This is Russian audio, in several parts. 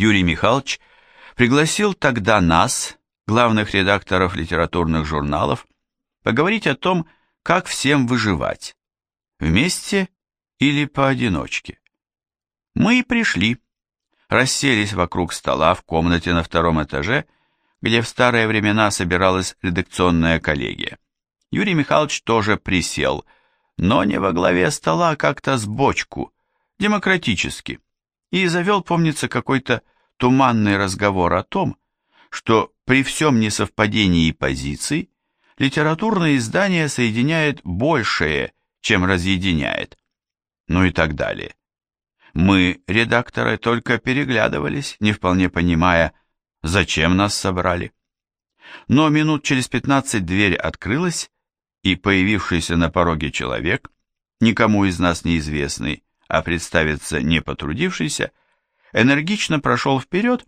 Юрий Михайлович пригласил тогда нас, главных редакторов литературных журналов, поговорить о том, как всем выживать, вместе или поодиночке. Мы и пришли, расселись вокруг стола в комнате на втором этаже, где в старые времена собиралась редакционная коллегия. Юрий Михайлович тоже присел, но не во главе стола, а как-то с бочку, демократически, и завел, помнится, какой-то туманный разговор о том, что при всем несовпадении позиций литературное издание соединяет большее, чем разъединяет, ну и так далее. Мы, редакторы, только переглядывались, не вполне понимая, зачем нас собрали. Но минут через пятнадцать дверь открылась, и появившийся на пороге человек, никому из нас неизвестный, а представиться не потрудившийся, энергично прошел вперед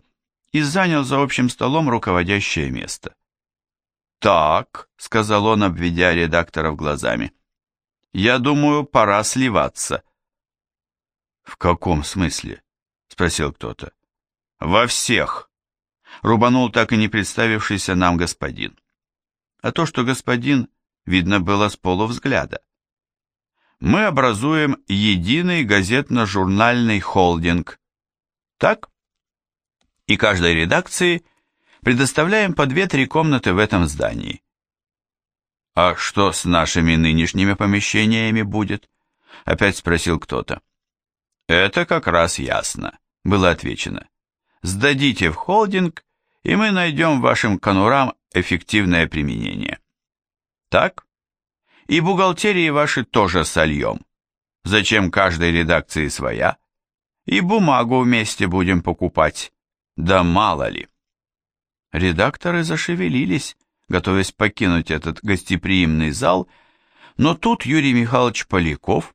и занял за общим столом руководящее место. «Так», — сказал он, обведя редакторов глазами, — «я думаю, пора сливаться». «В каком смысле?» — спросил кто-то. «Во всех», — рубанул так и не представившийся нам господин. А то, что господин, видно было с полувзгляда. Мы образуем единый газетно-журнальный холдинг. Так? И каждой редакции предоставляем по две-три комнаты в этом здании. А что с нашими нынешними помещениями будет? Опять спросил кто-то. Это как раз ясно, было отвечено. Сдадите в холдинг, и мы найдем вашим конурам эффективное применение. Так? И бухгалтерии ваши тоже сольем. Зачем каждой редакции своя? И бумагу вместе будем покупать. Да мало ли. Редакторы зашевелились, готовясь покинуть этот гостеприимный зал, но тут Юрий Михайлович Поляков,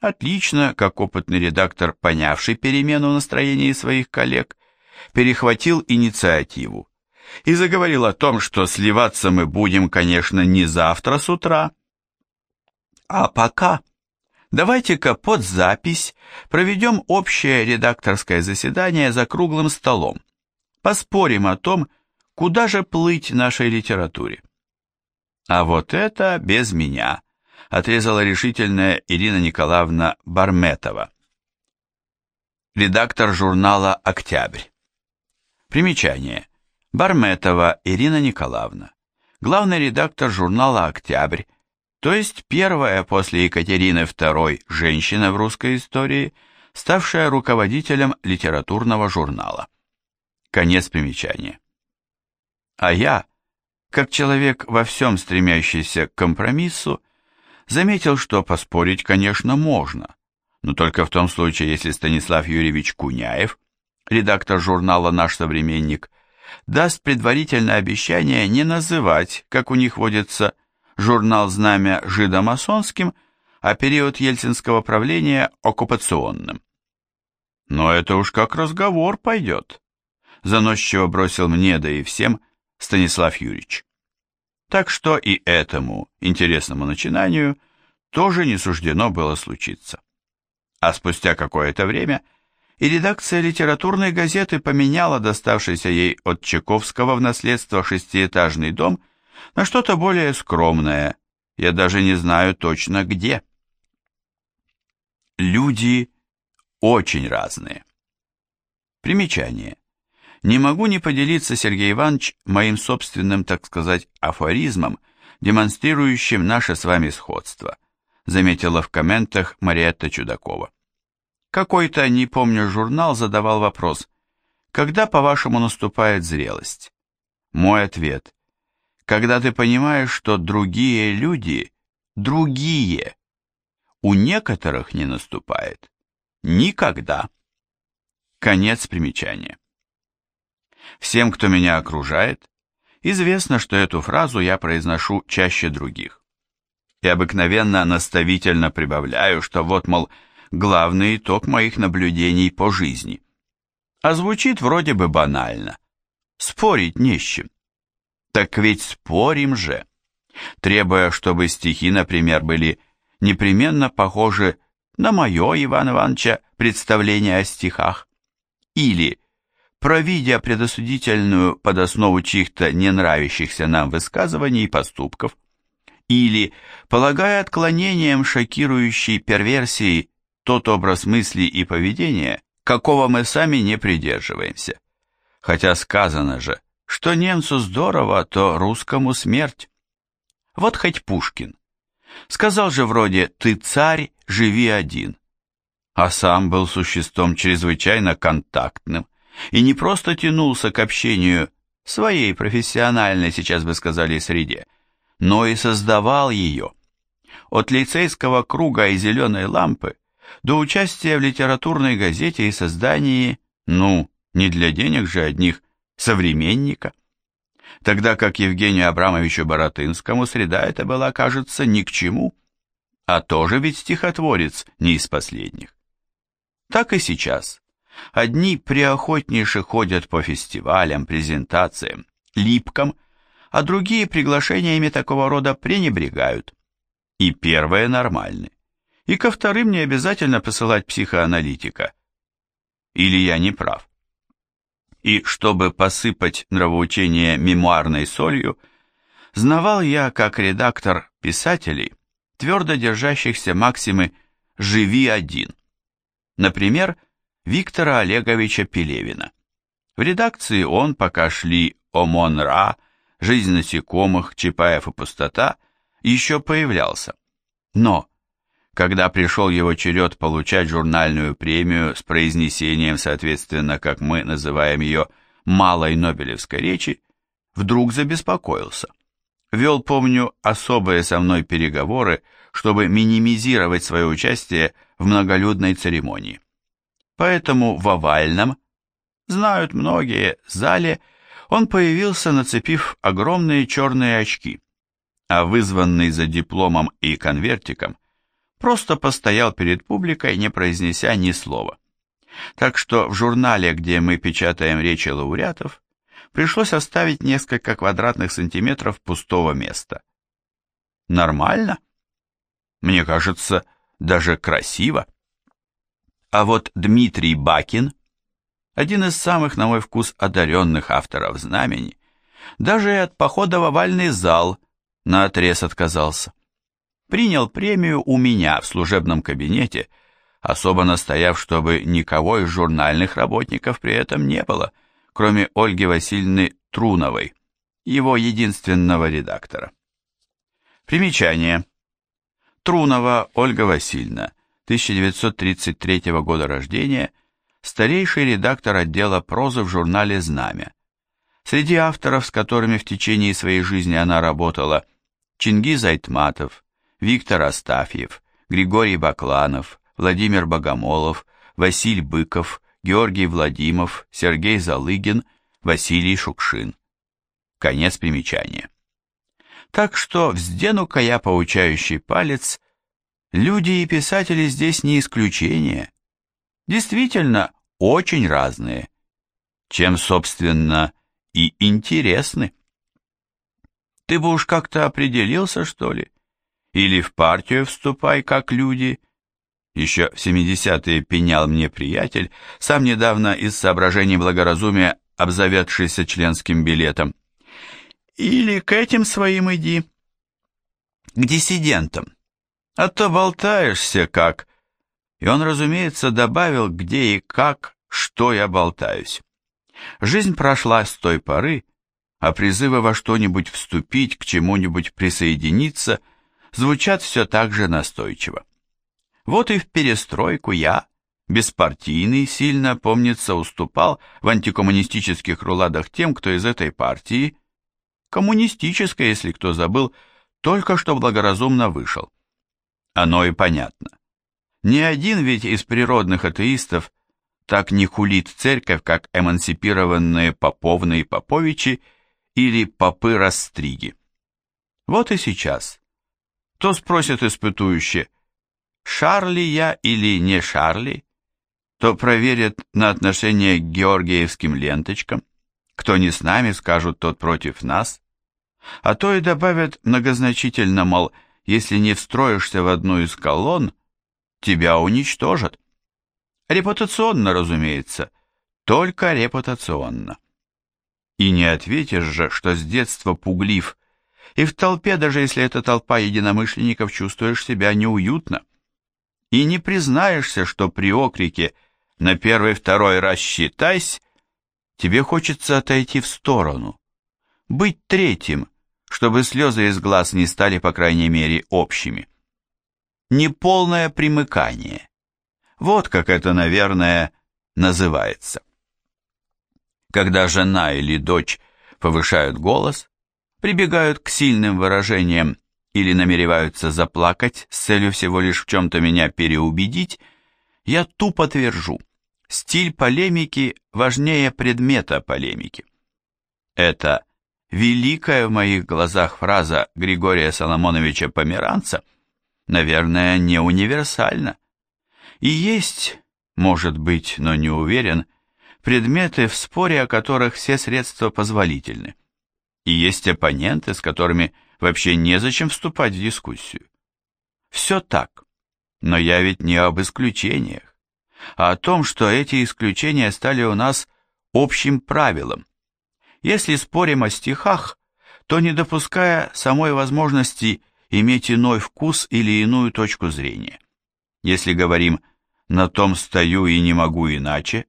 отлично, как опытный редактор, понявший перемену настроения своих коллег, перехватил инициативу и заговорил о том, что сливаться мы будем, конечно, не завтра с утра, а пока давайте-ка под запись проведем общее редакторское заседание за круглым столом, поспорим о том, куда же плыть нашей литературе. А вот это без меня, отрезала решительная Ирина Николаевна Барметова, редактор журнала «Октябрь». Примечание. Барметова Ирина Николаевна, главный редактор журнала «Октябрь», то есть первая после Екатерины II женщина в русской истории, ставшая руководителем литературного журнала. Конец примечания. А я, как человек во всем стремящийся к компромиссу, заметил, что поспорить, конечно, можно, но только в том случае, если Станислав Юрьевич Куняев, редактор журнала «Наш современник», даст предварительное обещание не называть, как у них водится, журнал «Знамя» жидомасонским, а период ельцинского правления оккупационным. Но это уж как разговор пойдет, заносчиво бросил мне, да и всем, Станислав Юрьевич. Так что и этому интересному начинанию тоже не суждено было случиться. А спустя какое-то время и редакция литературной газеты поменяла доставшийся ей от Чайковского в наследство шестиэтажный дом на что-то более скромное, я даже не знаю точно где. Люди очень разные. Примечание. Не могу не поделиться, Сергей Иванович, моим собственным, так сказать, афоризмом, демонстрирующим наше с вами сходство, заметила в комментах Мариетта Чудакова. Какой-то, не помню, журнал задавал вопрос, когда, по-вашему, наступает зрелость? Мой ответ, когда ты понимаешь, что другие люди другие. У некоторых не наступает. Никогда. Конец примечания. Всем, кто меня окружает, известно, что эту фразу я произношу чаще других. И обыкновенно наставительно прибавляю, что вот, мол, главный итог моих наблюдений по жизни. А звучит вроде бы банально. Спорить не с чем. Так ведь спорим же, требуя, чтобы стихи, например, были непременно похожи на мое, Иван Ивановича, представление о стихах. Или провидя предосудительную под основу чьих-то не нравящихся нам высказываний и поступков, или полагая отклонением шокирующей перверсии тот образ мысли и поведения, какого мы сами не придерживаемся. Хотя сказано же, что немцу здорово, то русскому смерть. Вот хоть Пушкин. Сказал же вроде «ты царь, живи один», а сам был существом чрезвычайно контактным и не просто тянулся к общению своей профессиональной, сейчас бы сказали, среде, но и создавал ее. От лицейского круга и зеленой лампы до участия в литературной газете и создании, ну, не для денег же одних, современника. Тогда как Евгению Абрамовичу Боротынскому среда эта была, кажется, ни к чему, а тоже ведь стихотворец не из последних. Так и сейчас. Одни приохотнейше ходят по фестивалям, презентациям, липкам, а другие приглашениями такого рода пренебрегают. И первые нормальны. И ко вторым не обязательно посылать психоаналитика. Или я не прав? И чтобы посыпать нравоучение мемуарной солью, знавал я, как редактор писателей, твердо держащихся максимы «живи один». Например, Виктора Олеговича Пелевина. В редакции он, пока шли Омон-Ра, Жизнь насекомых, Чапаев и пустота, еще появлялся. Но когда пришел его черед получать журнальную премию с произнесением, соответственно, как мы называем ее, малой Нобелевской речи, вдруг забеспокоился. Вел, помню, особые со мной переговоры, чтобы минимизировать свое участие в многолюдной церемонии. Поэтому в овальном, знают многие, зале он появился, нацепив огромные черные очки, а вызванный за дипломом и конвертиком просто постоял перед публикой, не произнеся ни слова. Так что в журнале, где мы печатаем речи лауреатов, пришлось оставить несколько квадратных сантиметров пустого места. Нормально? Мне кажется, даже красиво. А вот Дмитрий Бакин, один из самых, на мой вкус, одаренных авторов «Знамени», даже и от похода в овальный зал наотрез отказался принял премию у меня в служебном кабинете, особо настояв, чтобы никого из журнальных работников при этом не было, кроме Ольги Васильевны Труновой, его единственного редактора. Примечание. Трунова Ольга Васильевна, 1933 года рождения, старейший редактор отдела прозы в журнале «Знамя». Среди авторов, с которыми в течение своей жизни она работала, Чингиз Айтматов, Виктор Астафьев, Григорий Бакланов, Владимир Богомолов, Василий Быков, Георгий Владимов, Сергей Залыгин, Василий Шукшин. Конец примечания. Так что вздену-ка я поучающий палец, люди и писатели здесь не исключение. Действительно, очень разные, чем, собственно, и интересны. Ты бы уж как-то определился, что ли? Или в партию вступай, как люди. Еще в 70-е пенял мне приятель, сам недавно из соображений благоразумия обзаведшийся членским билетом. Или к этим своим иди, к диссидентам, а то болтаешься как... И он, разумеется, добавил, где и как, что я болтаюсь. Жизнь прошла с той поры, а призывы во что-нибудь вступить, к чему-нибудь присоединиться — звучат все так же настойчиво. Вот и в перестройку я, беспартийный, сильно, помнится, уступал в антикоммунистических руладах тем, кто из этой партии, коммунистической, если кто забыл, только что благоразумно вышел. Оно и понятно. Ни один ведь из природных атеистов так не хулит церковь, как эмансипированные поповные поповичи или попы-растриги. Вот и сейчас то спросят испытующие, Шарли я или не Шарли, то проверят на отношение к георгиевским ленточкам, кто не с нами, скажут тот против нас, а то и добавят многозначительно, мол, если не встроишься в одну из колонн, тебя уничтожат. Репутационно, разумеется, только репутационно. И не ответишь же, что с детства пуглив, и в толпе, даже если это толпа единомышленников, чувствуешь себя неуютно. И не признаешься, что при окрике «на первый-второй рассчитайся» тебе хочется отойти в сторону, быть третьим, чтобы слезы из глаз не стали, по крайней мере, общими. Неполное примыкание. Вот как это, наверное, называется. Когда жена или дочь повышают голос, прибегают к сильным выражениям или намереваются заплакать с целью всего лишь в чем-то меня переубедить, я тупо твержу, стиль полемики важнее предмета полемики. Это великая в моих глазах фраза Григория Соломоновича Померанца, наверное, не универсальна. И есть, может быть, но не уверен, предметы в споре, о которых все средства позволительны. И есть оппоненты, с которыми вообще незачем вступать в дискуссию. Все так, но я ведь не об исключениях, а о том, что эти исключения стали у нас общим правилом. Если спорим о стихах, то не допуская самой возможности иметь иной вкус или иную точку зрения. Если говорим «на том стою и не могу иначе»,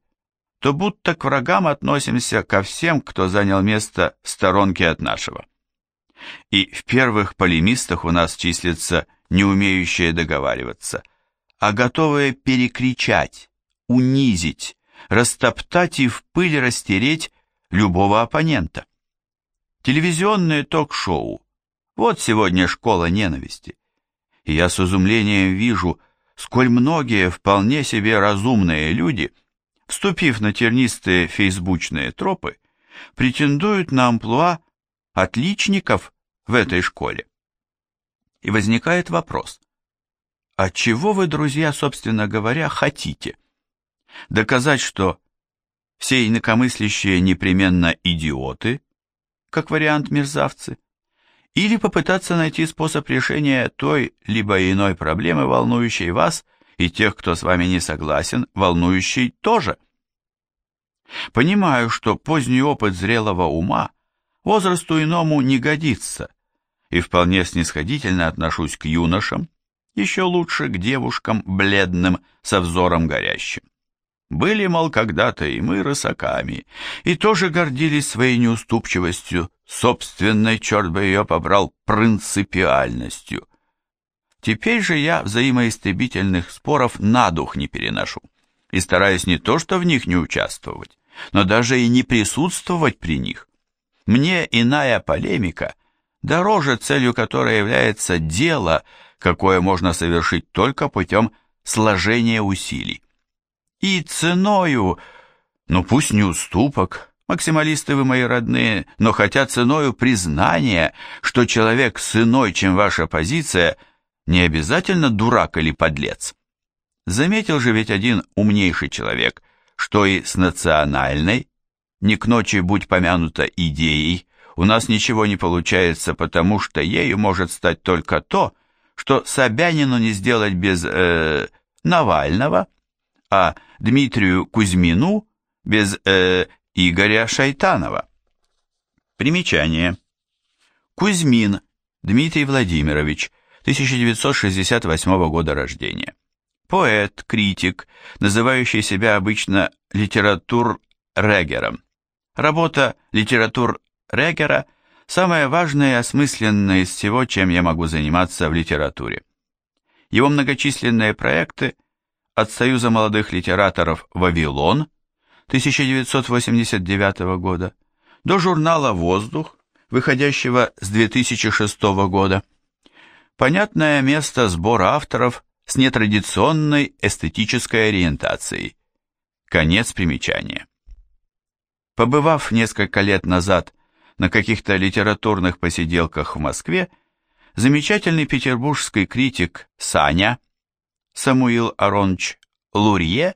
то будто к врагам относимся ко всем, кто занял место в сторонке от нашего. И в первых полемистах у нас числится не умеющие договариваться, а готовые перекричать, унизить, растоптать и в пыль растереть любого оппонента. Телевизионные ток-шоу – вот сегодня школа ненависти. И я с изумлением вижу, сколь многие вполне себе разумные люди – вступив на тернистые фейсбучные тропы, претендуют на амплуа отличников в этой школе. И возникает вопрос, а чего вы, друзья, собственно говоря, хотите? Доказать, что все инакомыслящие непременно идиоты, как вариант мерзавцы, или попытаться найти способ решения той либо иной проблемы, волнующей вас и тех, кто с вами не согласен, волнующий тоже. Понимаю, что поздний опыт зрелого ума возрасту иному не годится, и вполне снисходительно отношусь к юношам, еще лучше к девушкам бледным со взором горящим. Были, мол, когда-то и мы рысаками, и тоже гордились своей неуступчивостью, собственной, черт бы ее побрал, принципиальностью. Теперь же я взаимоистребительных споров на дух не переношу и стараюсь не то что в них не участвовать, но даже и не присутствовать при них. Мне иная полемика дороже, целью которой является дело, какое можно совершить только путем сложения усилий. И ценою, ну пусть не уступок, максималисты вы мои родные, но хотя ценою признания, что человек с иной, чем ваша позиция – не обязательно дурак или подлец. Заметил же ведь один умнейший человек, что и с национальной, не к ночи будь помянута идеей, у нас ничего не получается, потому что ею может стать только то, что Собянину не сделать без э, Навального, а Дмитрию Кузьмину без э, Игоря Шайтанова. Примечание. Кузьмин Дмитрий Владимирович – 1968 года рождения. Поэт, критик, называющий себя обычно литератур-регером. Работа литератур-регера – самая важная и осмысленная из всего, чем я могу заниматься в литературе. Его многочисленные проекты от Союза молодых литераторов «Вавилон» 1989 года до журнала «Воздух», выходящего с 2006 года, понятное место сбора авторов с нетрадиционной эстетической ориентацией. Конец примечания. Побывав несколько лет назад на каких-то литературных посиделках в Москве, замечательный петербургский критик Саня Самуил Аронч Лурье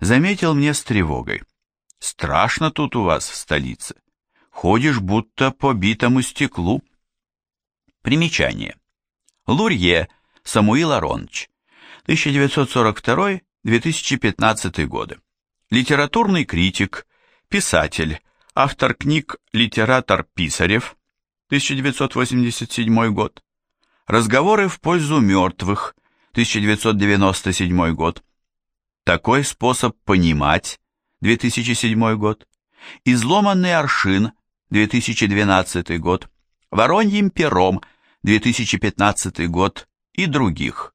заметил мне с тревогой. «Страшно тут у вас в столице. Ходишь будто по битому стеклу». Примечание. Лурье Самуил Аронович, 1942-2015 годы. литературный критик, писатель, автор книг «Литератор Писарев», 1987 год, «Разговоры в пользу мертвых», 1997 год, «Такой способ понимать», 2007 год, «Изломанный аршин», 2012 год, «Вороньим пером», 2015 год и других.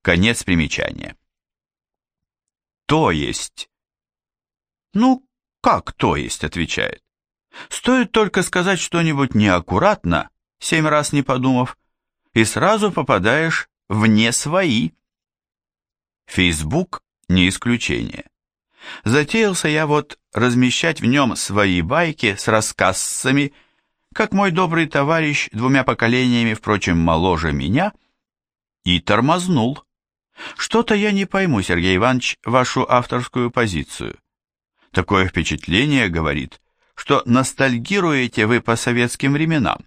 Конец примечания. То есть. Ну, как то есть, отвечает. Стоит только сказать что-нибудь неаккуратно, семь раз не подумав, и сразу попадаешь вне свои. Фейсбук не исключение. Затеялся я вот размещать в нем свои байки с рассказцами, как мой добрый товарищ, двумя поколениями, впрочем, моложе меня, и тормознул. Что-то я не пойму, Сергей Иванович, вашу авторскую позицию. Такое впечатление, говорит, что ностальгируете вы по советским временам.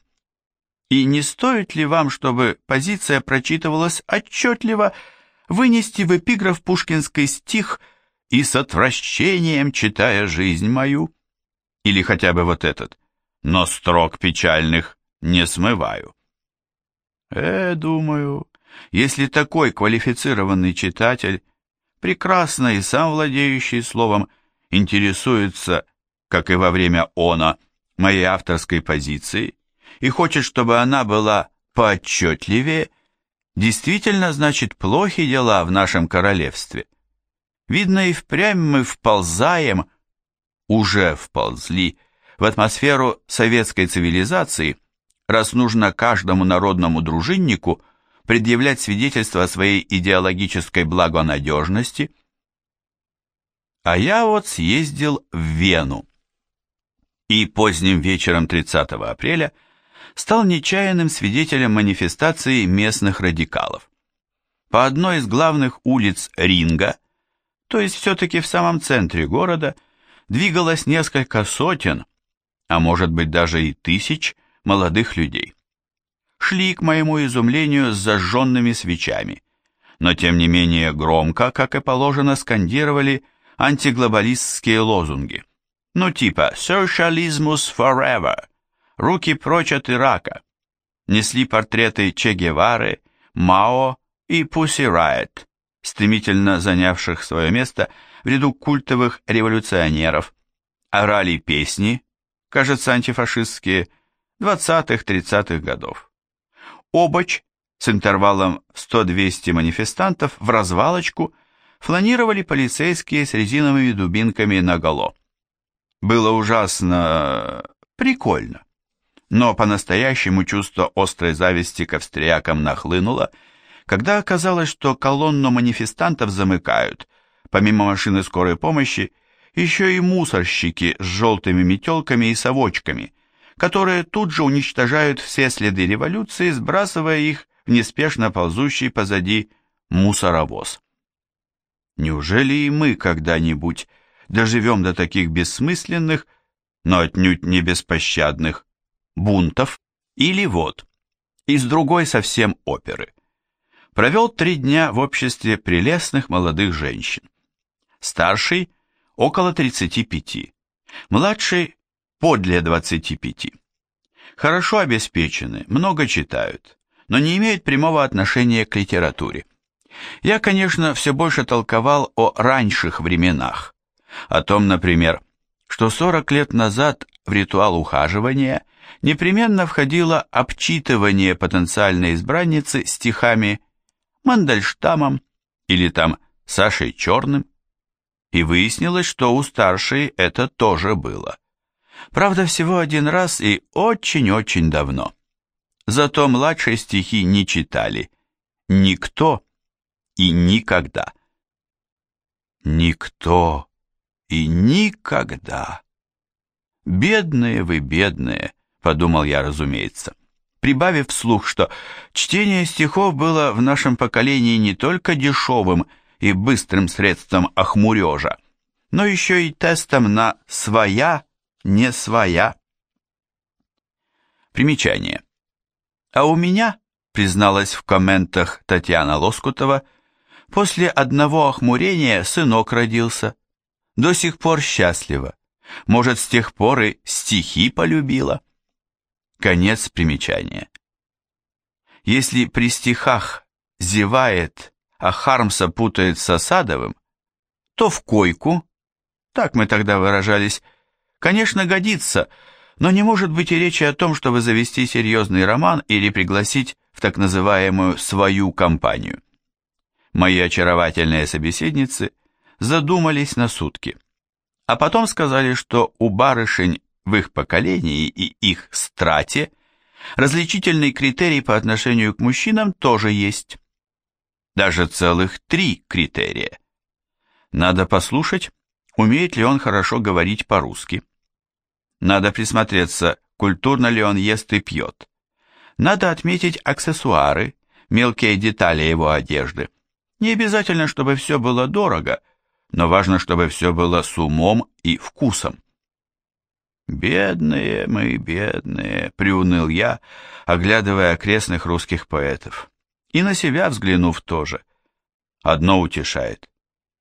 И не стоит ли вам, чтобы позиция прочитывалась отчетливо, вынести в эпиграф пушкинский стих «И с отвращением читая жизнь мою»? Или хотя бы вот этот «Но строк печальных не смываю». Э, думаю, если такой квалифицированный читатель, прекрасно и сам владеющий словом, интересуется, как и во время она, моей авторской позицией, и хочет, чтобы она была поотчетливее, действительно, значит, плохи дела в нашем королевстве. Видно, и впрямь мы вползаем, уже вползли, в атмосферу советской цивилизации, раз нужно каждому народному дружиннику предъявлять свидетельство о своей идеологической благонадежности. А я вот съездил в Вену. И поздним вечером 30 апреля – стал нечаянным свидетелем манифестации местных радикалов. По одной из главных улиц Ринга, то есть все-таки в самом центре города, двигалось несколько сотен, а может быть даже и тысяч молодых людей. Шли, к моему изумлению, с зажженными свечами, но тем не менее громко, как и положено, скандировали антиглобалистские лозунги. Ну типа «Socialismus forever», руки прочь от Ирака, несли портреты Че Гевары, Мао и Пусси Райт, стремительно занявших свое место в ряду культовых революционеров, орали песни, кажется, антифашистские, 20-30-х годов. Обочь с интервалом 100-200 манифестантов в развалочку фланировали полицейские с резиновыми дубинками наголо. Было ужасно прикольно но по-настоящему чувство острой зависти к австриякам нахлынуло, когда оказалось, что колонну манифестантов замыкают, помимо машины скорой помощи, еще и мусорщики с желтыми метелками и совочками, которые тут же уничтожают все следы революции, сбрасывая их в неспешно ползущий позади мусоровоз. Неужели и мы когда-нибудь доживем до таких бессмысленных, но отнюдь не беспощадных бунтов, или вот, из другой совсем оперы. Провел три дня в обществе прелестных молодых женщин. Старший – около 35, младший – подле 25. Хорошо обеспечены, много читают, но не имеют прямого отношения к литературе. Я, конечно, все больше толковал о раньших временах, о том, например, что 40 лет назад в ритуал ухаживания – непременно входило обчитывание потенциальной избранницы стихами Мандельштамом или там Сашей Черным, и выяснилось, что у старшей это тоже было. Правда, всего один раз и очень-очень давно. Зато младшие стихи не читали. Никто и никогда. Никто и никогда. Бедные вы, бедные, подумал я, разумеется, прибавив вслух, что чтение стихов было в нашем поколении не только дешевым и быстрым средством охмурежа, но еще и тестом на «своя, не своя». Примечание. А у меня, призналась в комментах Татьяна Лоскутова, после одного охмурения сынок родился. До сих пор счастлива. Может, с тех пор и стихи полюбила. Конец примечания. Если при стихах зевает, а Хармса путает с Осадовым, то в койку, так мы тогда выражались, конечно, годится, но не может быть и речи о том, чтобы завести серьезный роман или пригласить в так называемую «свою компанию». Мои очаровательные собеседницы задумались на сутки, а потом сказали, что у барышень в их поколении и их страте различительный критерий по отношению к мужчинам тоже есть. Даже целых три критерия. Надо послушать, умеет ли он хорошо говорить по-русски. Надо присмотреться, культурно ли он ест и пьет. Надо отметить аксессуары, мелкие детали его одежды. Не обязательно, чтобы все было дорого, но важно, чтобы все было с умом и вкусом. «Бедные мы, бедные», — приуныл я, оглядывая окрестных русских поэтов. И на себя взглянув тоже. Одно утешает.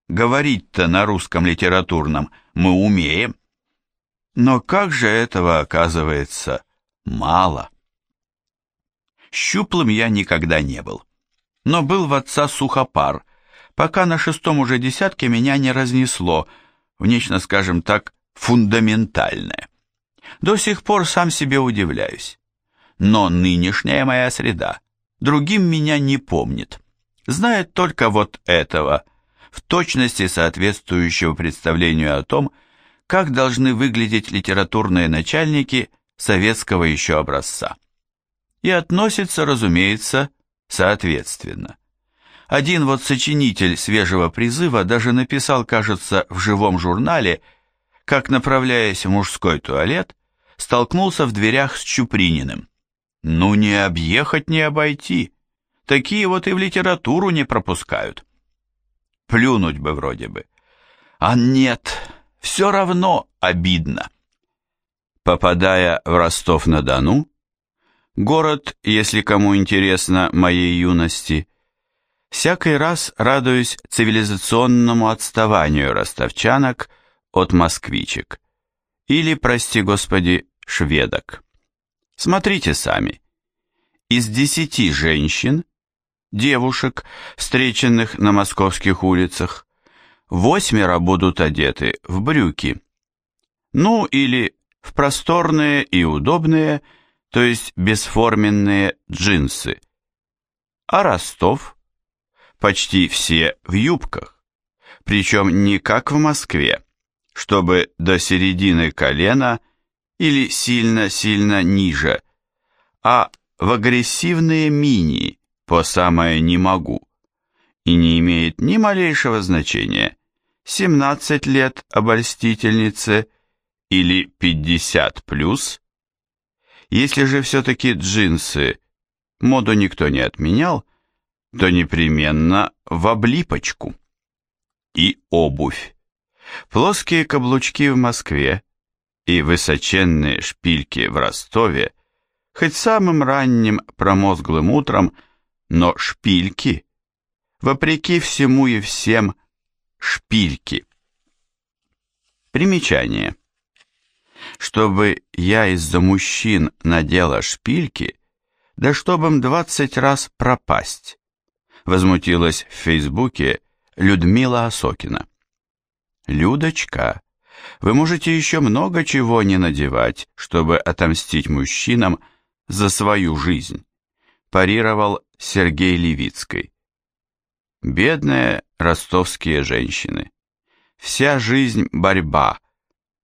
Говорить-то на русском литературном мы умеем. Но как же этого оказывается мало? Щуплым я никогда не был. Но был в отца сухопар, пока на шестом уже десятке меня не разнесло в нечто, скажем так, фундаментальное. До сих пор сам себе удивляюсь. Но нынешняя моя среда другим меня не помнит. Знает только вот этого, в точности соответствующего представлению о том, как должны выглядеть литературные начальники советского еще образца. И относится, разумеется, соответственно. Один вот сочинитель свежего призыва даже написал, кажется, в живом журнале, как, направляясь в мужской туалет, столкнулся в дверях с Чуприниным. Ну, не объехать, не обойти. Такие вот и в литературу не пропускают. Плюнуть бы вроде бы. А нет, все равно обидно. Попадая в Ростов-на-Дону, город, если кому интересно, моей юности, всякий раз радуюсь цивилизационному отставанию ростовчанок от москвичек. Или, прости господи, шведок. Смотрите сами. Из десяти женщин, девушек, встреченных на московских улицах, восьмеро будут одеты в брюки. Ну или в просторные и удобные, то есть бесформенные джинсы. А Ростов? Почти все в юбках. Причем не как в Москве, чтобы до середины колена – или сильно-сильно ниже, а в агрессивные мини по самое не могу. И не имеет ни малейшего значения, 17 лет обольстительнице или 50 плюс. Если же все-таки джинсы, моду никто не отменял, то непременно в облипочку. И обувь. Плоские каблучки в Москве и высоченные шпильки в Ростове, хоть самым ранним промозглым утром, но шпильки, вопреки всему и всем, шпильки. Примечание. Чтобы я из-за мужчин надела шпильки, да чтобы им двадцать раз пропасть, возмутилась в Фейсбуке Людмила Осокина. Людочка, вы можете еще много чего не надевать, чтобы отомстить мужчинам за свою жизнь, парировал Сергей Левицкий. Бедные ростовские женщины. Вся жизнь борьба.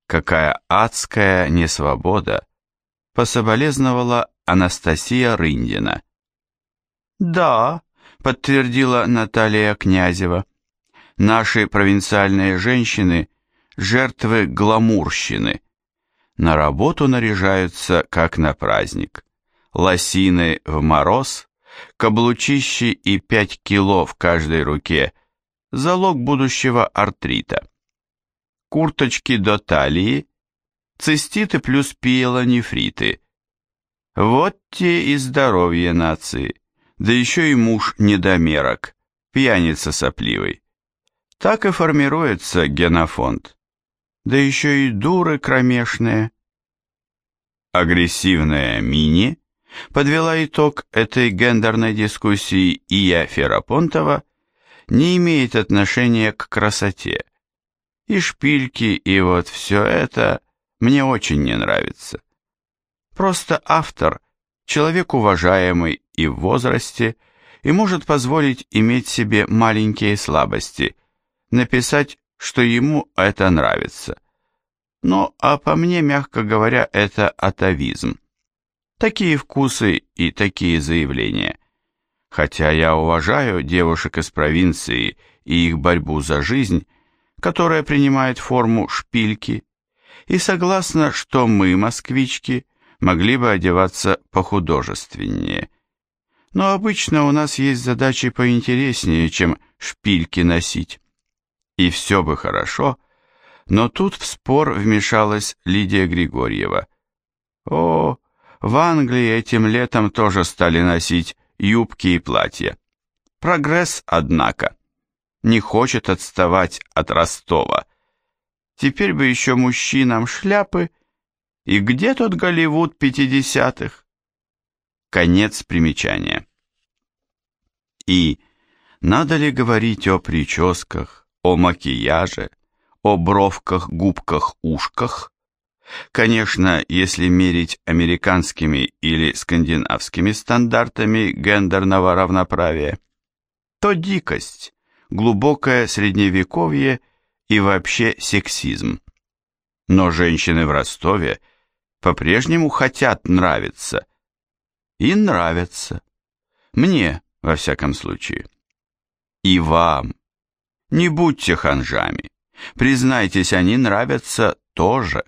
Какая адская несвобода, пособолезновала Анастасия Рындина. Да, подтвердила Наталья Князева. Наши провинциальные женщины – жертвы гламурщины. На работу наряжаются, как на праздник. Лосины в мороз, каблучищи и пять кило в каждой руке – залог будущего артрита. Курточки до талии, циститы плюс пиелонефриты. Вот те и здоровье нации, да еще и муж недомерок, пьяница сопливый. Так и формируется генофонд да еще и дуры кромешные. Агрессивная Мини подвела итог этой гендерной дискуссии Ия Ферапонтова не имеет отношения к красоте. И шпильки, и вот все это мне очень не нравится. Просто автор, человек уважаемый и в возрасте, и может позволить иметь себе маленькие слабости, написать, что ему это нравится. Но, а по мне, мягко говоря, это атовизм. Такие вкусы и такие заявления. Хотя я уважаю девушек из провинции и их борьбу за жизнь, которая принимает форму шпильки, и согласна, что мы, москвички, могли бы одеваться похудожественнее. Но обычно у нас есть задачи поинтереснее, чем шпильки носить. И все бы хорошо, но тут в спор вмешалась Лидия Григорьева. О, в Англии этим летом тоже стали носить юбки и платья. Прогресс, однако, не хочет отставать от Ростова. Теперь бы еще мужчинам шляпы. И где тот Голливуд пятидесятых? Конец примечания. И надо ли говорить о прическах, о макияже, о бровках, губках, ушках? Конечно, если мерить американскими или скандинавскими стандартами гендерного равноправия, то дикость, глубокое средневековье и вообще сексизм. Но женщины в Ростове по-прежнему хотят нравиться. И нравятся. Мне, во всяком случае. И вам. Не будьте ханжами. Признайтесь, они нравятся тоже.